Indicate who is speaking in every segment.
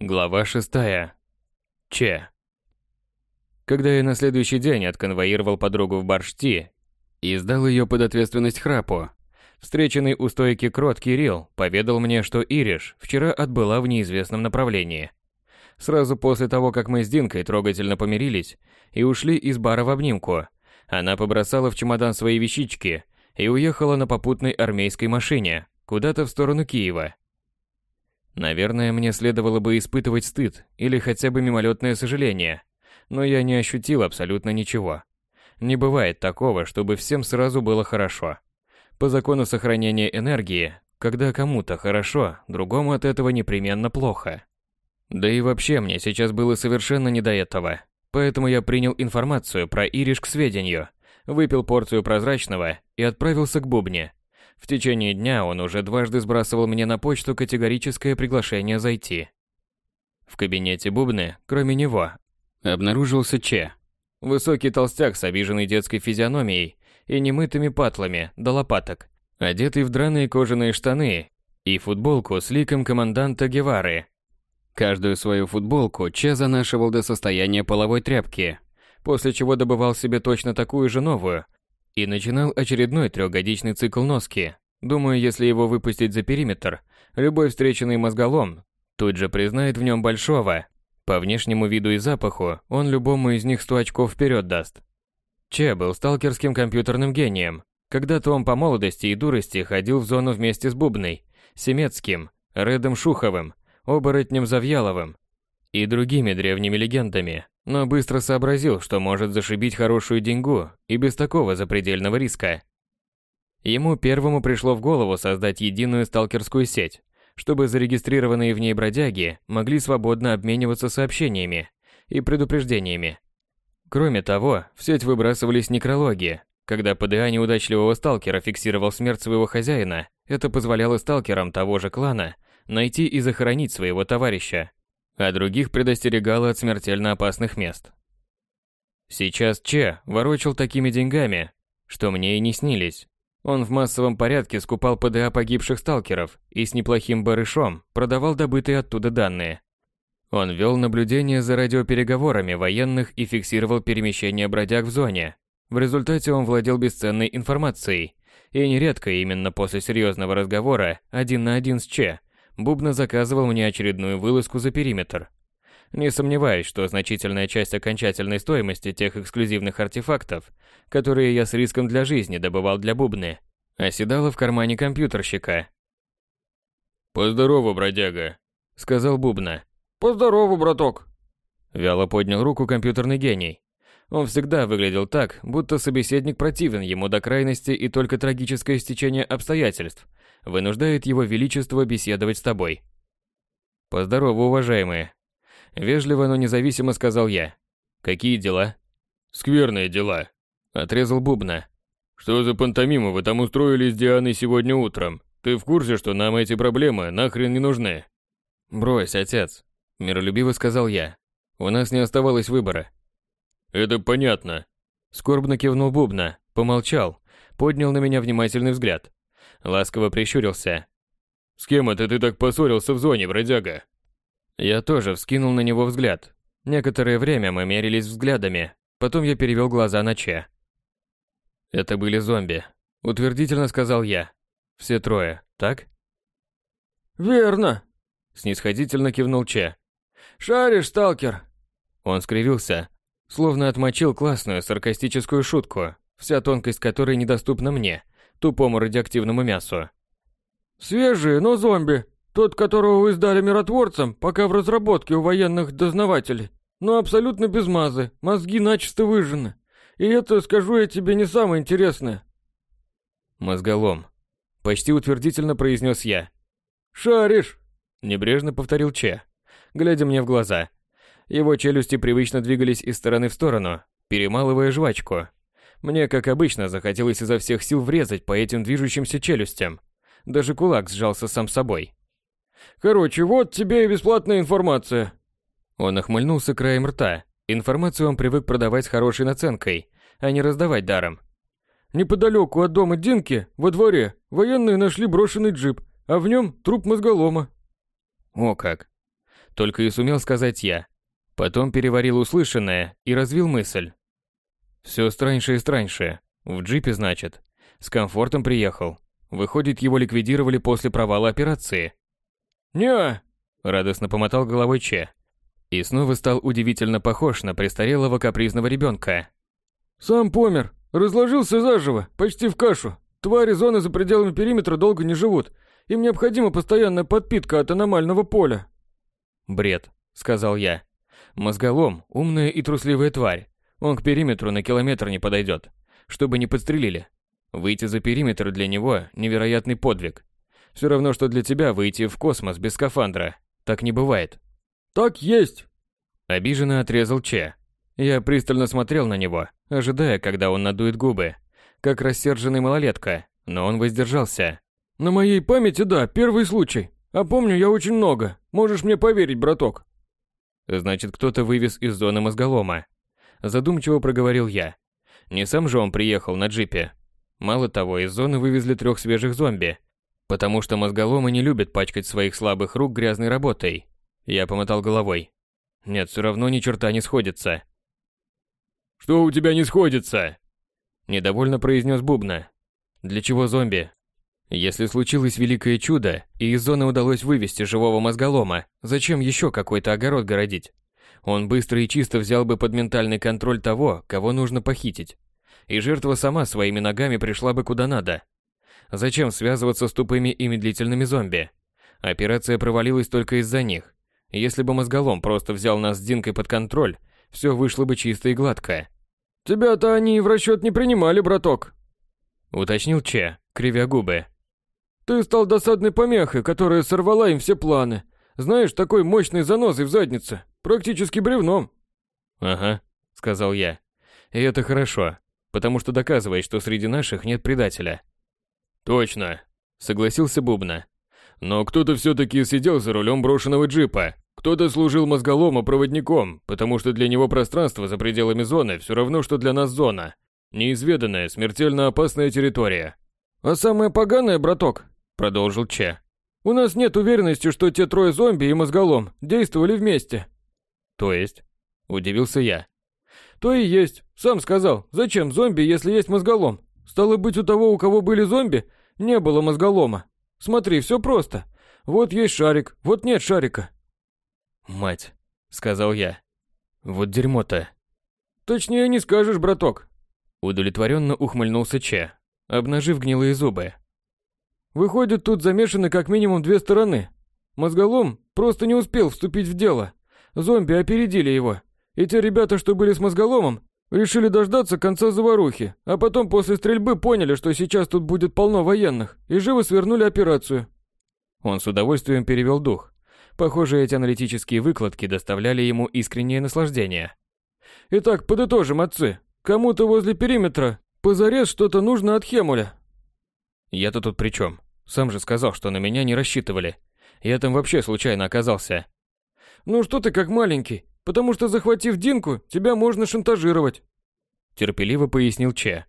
Speaker 1: Глава шестая. Че. Когда я на следующий день отконвоировал подругу в Баршти и сдал ее под ответственность храпу, встреченный у стойки крот Кирилл поведал мне, что Ириш вчера отбыла в неизвестном направлении. Сразу после того, как мы с Динкой трогательно помирились и ушли из бара в обнимку, она побросала в чемодан свои вещички и уехала на попутной армейской машине куда-то в сторону Киева. Наверное, мне следовало бы испытывать стыд или хотя бы мимолетное сожаление, но я не ощутил абсолютно ничего. Не бывает такого, чтобы всем сразу было хорошо. По закону сохранения энергии, когда кому-то хорошо, другому от этого непременно плохо. Да и вообще мне сейчас было совершенно не до этого. Поэтому я принял информацию про Ириш к сведению, выпил порцию прозрачного и отправился к Бубне. В течение дня он уже дважды сбрасывал мне на почту категорическое приглашение зайти. В кабинете Бубны, кроме него, обнаружился Че. Высокий толстяк с обиженной детской физиономией и немытыми патлами до лопаток, одетый в драные кожаные штаны и футболку с ликом команданта Гевары. Каждую свою футболку Че занашивал до состояния половой тряпки, после чего добывал себе точно такую же новую и начинал очередной трехгодичный цикл носки. Думаю, если его выпустить за периметр, любой встреченный мозголом тут же признает в нем большого. По внешнему виду и запаху он любому из них сто очков вперед даст. Че был сталкерским компьютерным гением. Когда-то он по молодости и дурости ходил в зону вместе с Бубной, Семецким, Редом Шуховым, Оборотнем Завьяловым и другими древними легендами, но быстро сообразил, что может зашибить хорошую деньгу и без такого запредельного риска. Ему первому пришло в голову создать единую сталкерскую сеть, чтобы зарегистрированные в ней бродяги могли свободно обмениваться сообщениями и предупреждениями. Кроме того, в сеть выбрасывались некрологи. Когда ПДА неудачливого сталкера фиксировал смерть своего хозяина, это позволяло сталкерам того же клана найти и захоронить своего товарища, а других предостерегало от смертельно опасных мест. Сейчас Че ворочал такими деньгами, что мне и не снились. Он в массовом порядке скупал ПДА погибших сталкеров и с неплохим барышом продавал добытые оттуда данные. Он вел наблюдение за радиопереговорами военных и фиксировал перемещение бродяг в зоне. В результате он владел бесценной информацией, и нередко именно после серьезного разговора один на один с Че Бубна заказывал мне очередную вылазку за периметр. Не сомневаюсь, что значительная часть окончательной стоимости тех эксклюзивных артефактов, которые я с риском для жизни добывал для Бубны, оседала в кармане компьютерщика.
Speaker 2: «Поздорово, бродяга», —
Speaker 1: сказал Бубна.
Speaker 3: «Поздорово, браток!»
Speaker 1: Вяло поднял руку компьютерный гений. Он всегда выглядел так, будто собеседник противен ему до крайности и только трагическое стечение обстоятельств вынуждает его величество беседовать с тобой. Поздорово, уважаемые. Вежливо, но независимо сказал я. Какие дела?
Speaker 2: Скверные дела.
Speaker 1: Отрезал Бубна.
Speaker 2: Что за пантомиму вы там устроили с Дианой сегодня утром? Ты в курсе, что нам эти проблемы нахрен не нужны?
Speaker 1: Брось, отец. Миролюбиво сказал я. У нас не оставалось выбора.
Speaker 2: Это понятно.
Speaker 1: Скорбно кивнул Бубна, помолчал, поднял на меня внимательный взгляд ласково прищурился.
Speaker 2: «С кем это ты так поссорился в зоне, бродяга?»
Speaker 1: Я тоже вскинул на него взгляд. Некоторое время мы мерились взглядами, потом я перевел глаза на Че. «Это были зомби», — утвердительно сказал я. «Все трое, так?»
Speaker 3: «Верно», —
Speaker 1: снисходительно кивнул Че.
Speaker 3: «Шаришь, сталкер?»
Speaker 1: Он скривился, словно отмочил классную саркастическую шутку, вся тонкость которой недоступна мне тупому радиоактивному мясу.
Speaker 3: «Свежие, но зомби. Тот, которого вы сдали миротворцам, пока в разработке у военных дознавателей. Но абсолютно без мазы, мозги начисто выжжены. И это, скажу я тебе, не самое интересное».
Speaker 1: «Мозголом», — почти утвердительно произнес я.
Speaker 3: «Шаришь», —
Speaker 1: небрежно повторил Че, глядя мне в глаза. Его челюсти привычно двигались из стороны в сторону, перемалывая жвачку. Мне, как обычно, захотелось изо всех сил врезать по этим движущимся челюстям. Даже кулак сжался сам собой.
Speaker 3: «Короче, вот тебе и бесплатная информация».
Speaker 1: Он охмыльнулся краем рта. Информацию он привык продавать с хорошей наценкой, а не раздавать даром.
Speaker 3: Неподалеку от дома Динки, во дворе, военные нашли брошенный джип, а в нем труп мозголома.
Speaker 1: О как. только и сумел сказать я. Потом переварил услышанное и развил мысль. Все страньше и страньше. В джипе, значит. С комфортом приехал. Выходит, его ликвидировали после провала операции.
Speaker 3: «Не!»
Speaker 1: – радостно помотал головой Че. И снова стал удивительно похож на престарелого капризного ребенка.
Speaker 3: «Сам помер. Разложился заживо, почти в кашу. Твари зоны за пределами периметра долго не живут. Им необходима постоянная подпитка от аномального поля».
Speaker 1: «Бред», — сказал я. «Мозголом — умная и трусливая тварь. Он к периметру на километр не подойдет, чтобы не подстрелили. Выйти за периметр для него – невероятный подвиг. Все равно, что для тебя выйти в космос без скафандра. Так не бывает.
Speaker 3: «Так есть!»
Speaker 1: Обиженно отрезал Че. Я пристально смотрел на него, ожидая, когда он надует губы, как рассерженный малолетка, но он воздержался.
Speaker 3: «На моей памяти, да, первый случай. А помню я очень много. Можешь мне поверить, браток».
Speaker 1: Значит, кто-то вывез из зоны мозголома. Задумчиво проговорил я. Не сам же он приехал на джипе. Мало того, из зоны вывезли трех свежих зомби, потому что мозголомы не любят пачкать своих слабых рук грязной работой. Я помотал головой. Нет, все равно ни черта не сходится.
Speaker 2: «Что у тебя не сходится?»
Speaker 1: Недовольно произнес Бубна. «Для чего зомби? Если случилось великое чудо, и из зоны удалось вывести живого мозголома, зачем еще какой-то огород городить? Он быстро и чисто взял бы под ментальный контроль того, кого нужно похитить. И жертва сама своими ногами пришла бы куда надо. Зачем связываться с тупыми и медлительными зомби? Операция провалилась только из-за них. Если бы мозголом просто взял нас с Динкой под контроль, все вышло бы чисто и гладко.
Speaker 3: «Тебя-то они в расчет не принимали, браток», —
Speaker 1: уточнил Че, кривя губы.
Speaker 3: «Ты стал досадной помехой, которая сорвала им все планы. Знаешь, такой мощной занозой в заднице, практически бревном».
Speaker 1: «Ага», — сказал я. «И это хорошо, потому что доказывает, что среди наших нет предателя».
Speaker 2: «Точно», —
Speaker 1: согласился Бубна.
Speaker 2: Но кто-то все-таки сидел за рулем брошенного джипа. Кто-то служил мозголома-проводником, потому что для него пространство за пределами зоны все равно, что для нас зона. Неизведанная, смертельно опасная территория.
Speaker 3: «А самое поганое, браток», — продолжил Че, — «у нас нет уверенности, что те трое зомби и мозголом действовали вместе».
Speaker 1: «То есть?» — удивился я.
Speaker 3: «То и есть. Сам сказал, зачем зомби, если есть мозголом? Стало быть, у того, у кого были зомби, не было мозголома. Смотри, все просто. Вот есть шарик, вот нет шарика.
Speaker 1: Мать, сказал я. Вот дерьмо-то.
Speaker 3: Точнее не скажешь, браток.
Speaker 1: Удовлетворенно ухмыльнулся Че, обнажив гнилые зубы.
Speaker 3: Выходит, тут замешаны как минимум две стороны. Мозголом просто не успел вступить в дело. Зомби опередили его. И те ребята, что были с мозголомом, Решили дождаться конца заварухи, а потом после стрельбы поняли, что сейчас тут будет полно военных, и живо свернули операцию.
Speaker 1: Он с удовольствием перевел дух. Похоже, эти аналитические выкладки доставляли ему искреннее наслаждение.
Speaker 3: Итак, подытожим, отцы. Кому-то возле периметра позарез что-то нужно от Хемуля.
Speaker 1: Я-то тут при чем? Сам же сказал, что на меня не рассчитывали. Я там вообще случайно оказался.
Speaker 3: Ну что ты как маленький? потому что захватив Динку, тебя можно шантажировать.
Speaker 1: Терпеливо пояснил Че.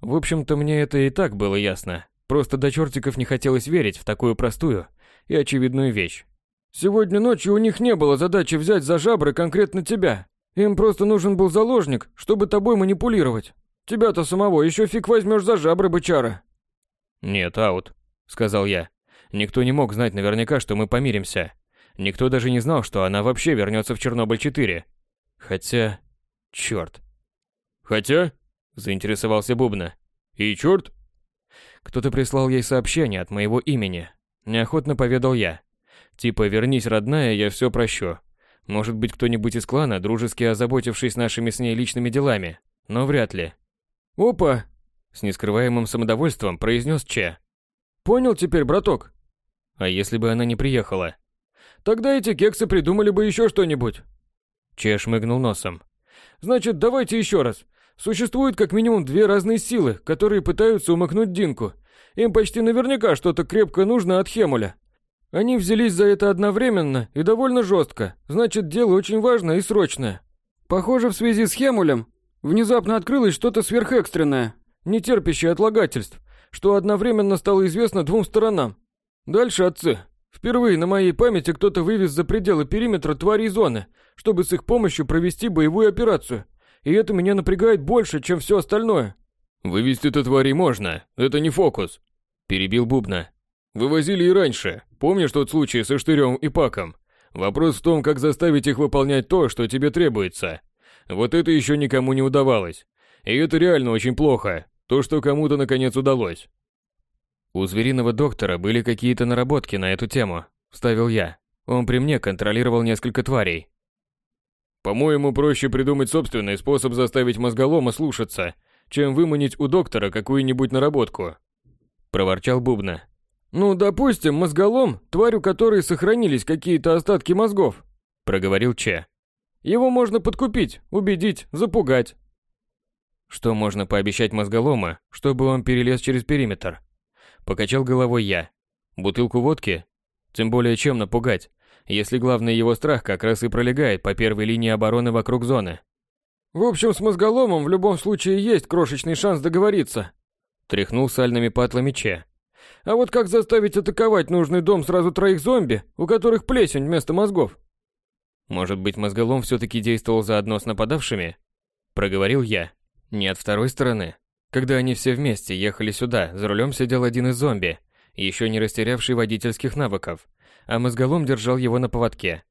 Speaker 1: В общем-то, мне это и так было ясно. Просто до чертиков не хотелось верить в такую простую и очевидную вещь.
Speaker 3: Сегодня ночью у них не было задачи взять за жабры конкретно тебя. Им просто нужен был заложник, чтобы тобой манипулировать. Тебя-то самого еще фиг возьмешь за жабры, бычара.
Speaker 1: Нет, аут, сказал я. Никто не мог знать наверняка, что мы помиримся. Никто даже не знал, что она вообще вернется в Чернобыль-4. Хотя... Черт.
Speaker 2: Хотя?
Speaker 1: Заинтересовался Бубна.
Speaker 2: И черт?
Speaker 1: Кто-то прислал ей сообщение от моего имени. Неохотно поведал я. Типа, вернись, родная, я все прощу. Может быть, кто-нибудь из клана, дружески озаботившись нашими с ней личными делами. Но вряд ли.
Speaker 3: «Опа!»
Speaker 1: С нескрываемым самодовольством произнес Че.
Speaker 3: «Понял теперь, браток?»
Speaker 1: А если бы она не приехала?
Speaker 3: Тогда эти кексы придумали бы еще что-нибудь.
Speaker 1: Че шмыгнул носом.
Speaker 3: Значит, давайте еще раз. Существует как минимум две разные силы, которые пытаются умыкнуть Динку. Им почти наверняка что-то крепко нужно от Хемуля. Они взялись за это одновременно и довольно жестко. Значит, дело очень важное и срочное. Похоже, в связи с Хемулем внезапно открылось что-то сверхэкстренное, не терпящее отлагательств, что одновременно стало известно двум сторонам. Дальше, отцы, Впервые на моей памяти кто-то вывез за пределы периметра тварей зоны, чтобы с их помощью провести боевую операцию. И это меня напрягает больше, чем все остальное.
Speaker 2: Вывести-то тварей можно, это не фокус. Перебил Бубна. Вывозили и раньше. Помнишь тот случай со Штырем и Паком? Вопрос в том, как заставить их выполнять то, что тебе требуется. Вот это еще никому не удавалось. И это реально очень плохо. То, что кому-то наконец удалось.
Speaker 1: У звериного доктора были какие-то наработки на эту тему, вставил я. Он при мне контролировал несколько тварей.
Speaker 2: По-моему, проще придумать собственный способ заставить мозголома слушаться, чем выманить у доктора какую-нибудь наработку.
Speaker 1: Проворчал Бубна.
Speaker 3: Ну, допустим, мозголом, тварь, у которой сохранились какие-то остатки мозгов,
Speaker 1: проговорил Че.
Speaker 3: Его можно подкупить, убедить, запугать.
Speaker 1: Что можно пообещать мозголома, чтобы он перелез через периметр? Покачал головой я. Бутылку водки? Тем более чем напугать, если главный его страх как раз и пролегает по первой линии обороны вокруг зоны.
Speaker 3: В общем, с мозголомом в любом случае есть крошечный шанс договориться.
Speaker 1: Тряхнул сальными патлами Че.
Speaker 3: А вот как заставить атаковать нужный дом сразу троих зомби, у которых плесень вместо мозгов?
Speaker 1: Может быть, мозголом все-таки действовал заодно с нападавшими? Проговорил я. Нет, второй стороны. Когда они все вместе ехали сюда, за рулем сидел один из зомби, еще не растерявший водительских навыков, а мозголом держал его на поводке.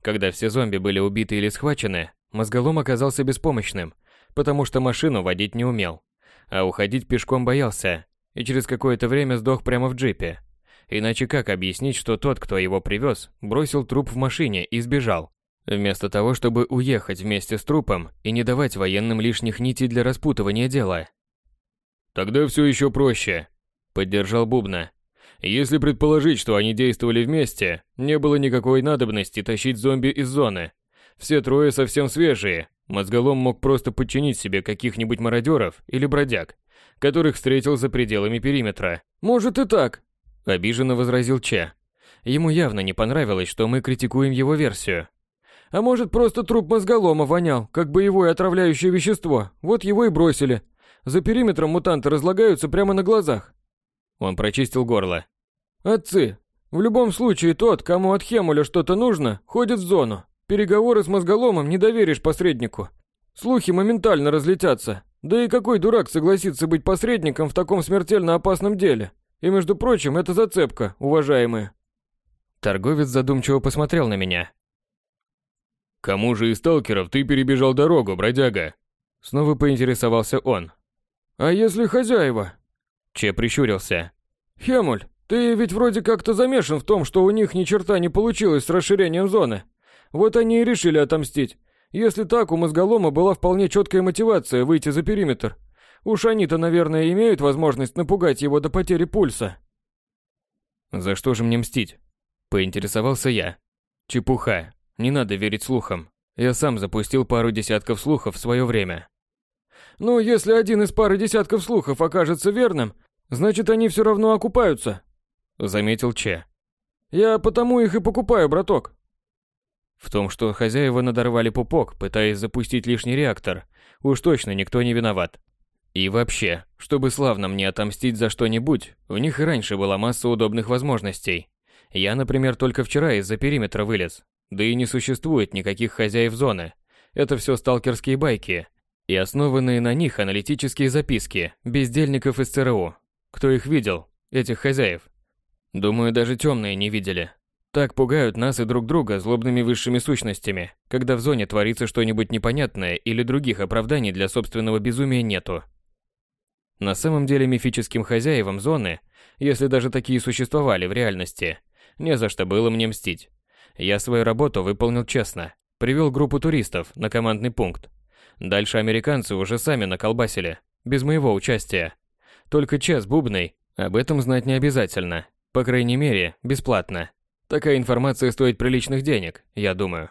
Speaker 1: Когда все зомби были убиты или схвачены, мозголом оказался беспомощным, потому что машину водить не умел, а уходить пешком боялся, и через какое-то время сдох прямо в джипе. Иначе как объяснить, что тот, кто его привез, бросил труп в машине и сбежал? Вместо того, чтобы уехать вместе с трупом и не давать военным лишних нитей для распутывания дела.
Speaker 2: Тогда все еще проще, поддержал Бубна. Если предположить, что они действовали вместе, не было никакой надобности тащить зомби из зоны. Все трое совсем свежие. Мозголом мог просто подчинить себе каких-нибудь мародеров или бродяг, которых встретил за пределами периметра.
Speaker 3: Может и так,
Speaker 1: обиженно возразил Че. Ему явно не понравилось, что мы критикуем его версию.
Speaker 3: А может, просто труп мозголома вонял, как боевое отравляющее вещество. Вот его и бросили. За периметром мутанты разлагаются прямо на глазах.
Speaker 1: Он прочистил горло.
Speaker 3: Отцы, в любом случае тот, кому от Хемуля что-то нужно, ходит в зону. Переговоры с мозголомом не доверишь посреднику. Слухи моментально разлетятся. Да и какой дурак согласится быть посредником в таком смертельно опасном деле? И между прочим, это зацепка, уважаемые.
Speaker 1: Торговец задумчиво посмотрел на меня.
Speaker 2: Кому же из сталкеров ты перебежал дорогу, бродяга?
Speaker 1: Снова поинтересовался он.
Speaker 3: А если хозяева?
Speaker 1: Че прищурился.
Speaker 3: Хемуль, ты ведь вроде как-то замешан в том, что у них ни черта не получилось с расширением зоны. Вот они и решили отомстить. Если так, у мозголома была вполне четкая мотивация выйти за периметр. Уж они-то, наверное, имеют возможность напугать его до потери пульса.
Speaker 1: За что же мне мстить? Поинтересовался я. Чепуха. Не надо верить слухам. Я сам запустил пару десятков слухов в свое время.
Speaker 3: Ну, если один из пары десятков слухов окажется верным, значит они все равно окупаются.
Speaker 1: Заметил Че.
Speaker 3: Я потому их и покупаю, браток.
Speaker 1: В том, что хозяева надорвали пупок, пытаясь запустить лишний реактор, уж точно никто не виноват. И вообще, чтобы славно мне отомстить за что-нибудь, у них и раньше была масса удобных возможностей. Я, например, только вчера из-за периметра вылез. Да и не существует никаких хозяев зоны. Это все сталкерские байки, и основанные на них аналитические записки бездельников из ЦРУ. Кто их видел, этих хозяев? Думаю, даже темные не видели. Так пугают нас и друг друга злобными высшими сущностями, когда в зоне творится что-нибудь непонятное или других оправданий для собственного безумия нету. На самом деле мифическим хозяевам зоны, если даже такие существовали в реальности, не за что было мне мстить. Я свою работу выполнил честно, привел группу туристов на командный пункт, Дальше американцы уже сами наколбасили, без моего участия. Только Че Бубной об этом знать не обязательно. По крайней мере, бесплатно. Такая информация стоит приличных денег, я думаю.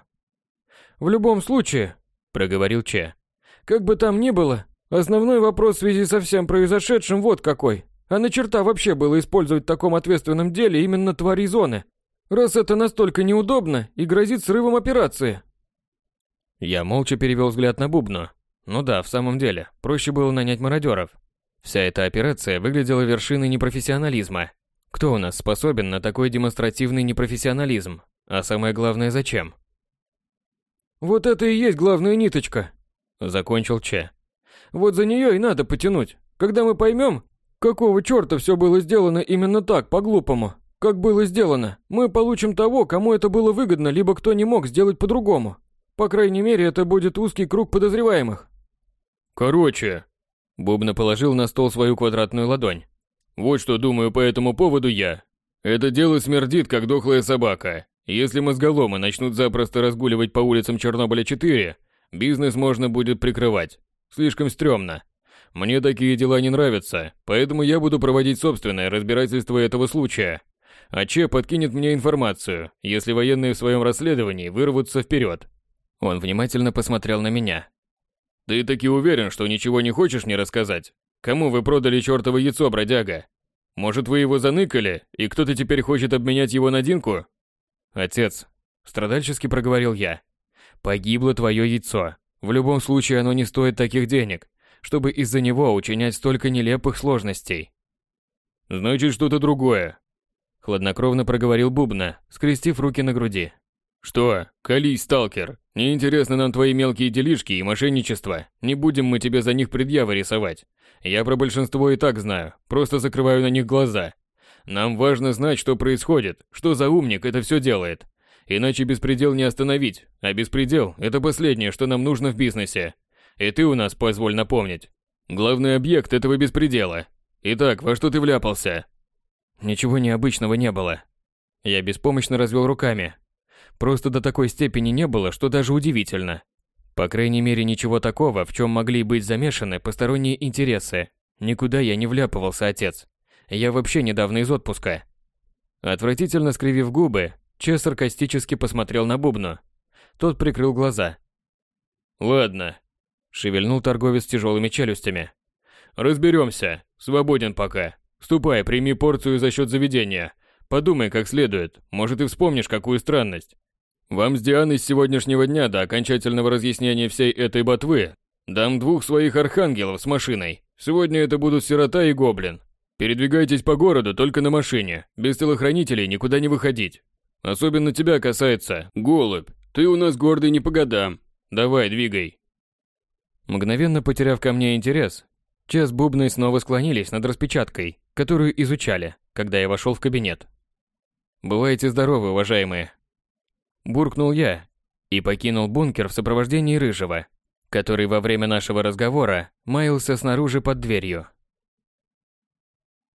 Speaker 3: В любом случае, проговорил Че. Как бы там ни было, основной вопрос в связи со всем произошедшим вот какой. А на черта вообще было использовать в таком ответственном деле именно твари зоны? Раз это настолько неудобно и грозит срывом операции.
Speaker 1: Я молча перевел взгляд на Бубну. Ну да, в самом деле, проще было нанять мародеров. Вся эта операция выглядела вершиной непрофессионализма. Кто у нас способен на такой демонстративный непрофессионализм? А самое главное, зачем?
Speaker 3: Вот это и есть главная ниточка, закончил Че. Вот за нее и надо потянуть. Когда мы поймем, какого черта все было сделано именно так, по-глупому, как было сделано, мы получим того, кому это было выгодно, либо кто не мог сделать по-другому. По крайней мере, это будет узкий круг подозреваемых.
Speaker 2: Короче,
Speaker 1: Бубна положил на стол свою квадратную ладонь.
Speaker 2: Вот что думаю по этому поводу я. Это дело смердит, как дохлая собака. Если мозголомы начнут запросто разгуливать по улицам Чернобыля-4, бизнес можно будет прикрывать. Слишком стрёмно. Мне такие дела не нравятся, поэтому я буду проводить собственное разбирательство этого случая. А Че подкинет мне информацию, если военные в своем расследовании вырвутся вперед.
Speaker 1: Он внимательно посмотрел на меня.
Speaker 2: Ты таки уверен, что ничего не хочешь мне рассказать? Кому вы продали чёртово яйцо, бродяга? Может, вы его заныкали, и кто-то теперь хочет обменять его на Динку?
Speaker 1: Отец, страдальчески проговорил я. Погибло твое яйцо. В любом случае оно не стоит таких денег, чтобы из-за него учинять столько нелепых сложностей.
Speaker 2: Значит, что-то другое.
Speaker 1: Хладнокровно проговорил Бубна, скрестив руки на груди.
Speaker 2: Что, колись, сталкер. Неинтересны нам твои мелкие делишки и мошенничество. Не будем мы тебе за них предъявы рисовать. Я про большинство и так знаю, просто закрываю на них глаза. Нам важно знать, что происходит, что за умник это все делает. Иначе беспредел не остановить, а беспредел – это последнее, что нам нужно в бизнесе. И ты у нас, позволь напомнить, главный объект этого беспредела. Итак, во что ты вляпался?
Speaker 1: Ничего необычного не было. Я беспомощно развел руками. Просто до такой степени не было, что даже удивительно. По крайней мере, ничего такого, в чем могли быть замешаны посторонние интересы. Никуда я не вляпывался, отец. Я вообще недавно из отпуска. Отвратительно скривив губы, Че саркастически посмотрел на Бубну. Тот прикрыл глаза.
Speaker 2: «Ладно», — шевельнул торговец тяжелыми челюстями. «Разберемся. Свободен пока. Ступай, прими порцию за счет заведения. Подумай как следует. Может, и вспомнишь какую странность. Вам с Дианой с сегодняшнего дня до окончательного разъяснения всей этой ботвы дам двух своих архангелов с машиной. Сегодня это будут сирота и гоблин. Передвигайтесь по городу только на машине. Без телохранителей никуда не выходить. Особенно тебя касается, голубь. Ты у нас гордый не по годам. Давай, двигай.
Speaker 1: Мгновенно потеряв ко мне интерес, Че с Бубной снова склонились над распечаткой, которую изучали, когда я вошел в кабинет. «Бывайте здоровы, уважаемые!» Буркнул я и покинул бункер в сопровождении Рыжего, который во время нашего разговора маялся снаружи под дверью.